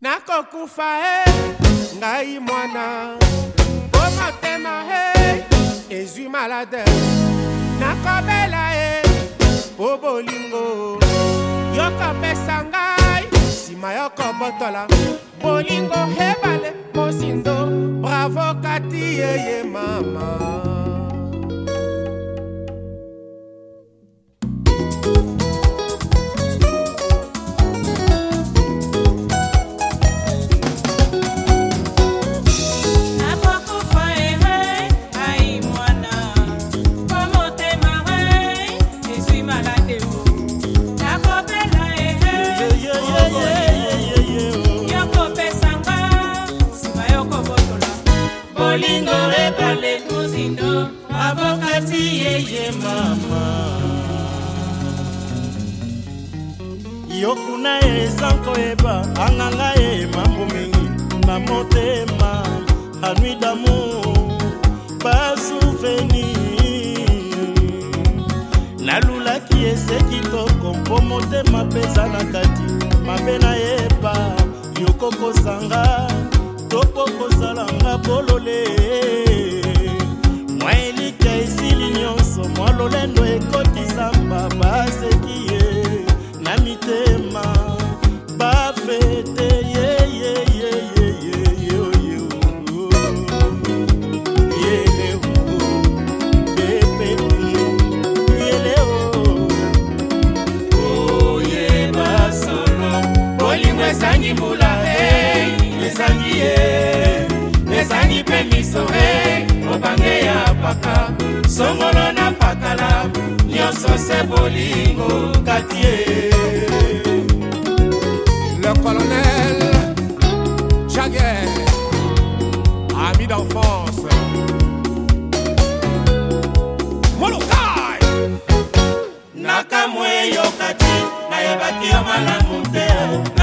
nakokufa e ngai mwana mpo motema e ezwi malade nakobela e eh, mpo bolingo yokopesa ngai nsima yokobotola bolingo hebale mosindo bravo kati yeye mama yoku na ye eza koyeba anganga ye mambo mingi na motema anui damu basuveni nalulaki ese kitoko mpo motema mpeza na kati mabe nayeba yokokozanga topo kozalanga bolole songolo na pakala nyonso se bolingo kati ye le colonel jaguer ami d'enfance molokai nakamwe yo kati nayebaki yo malamu te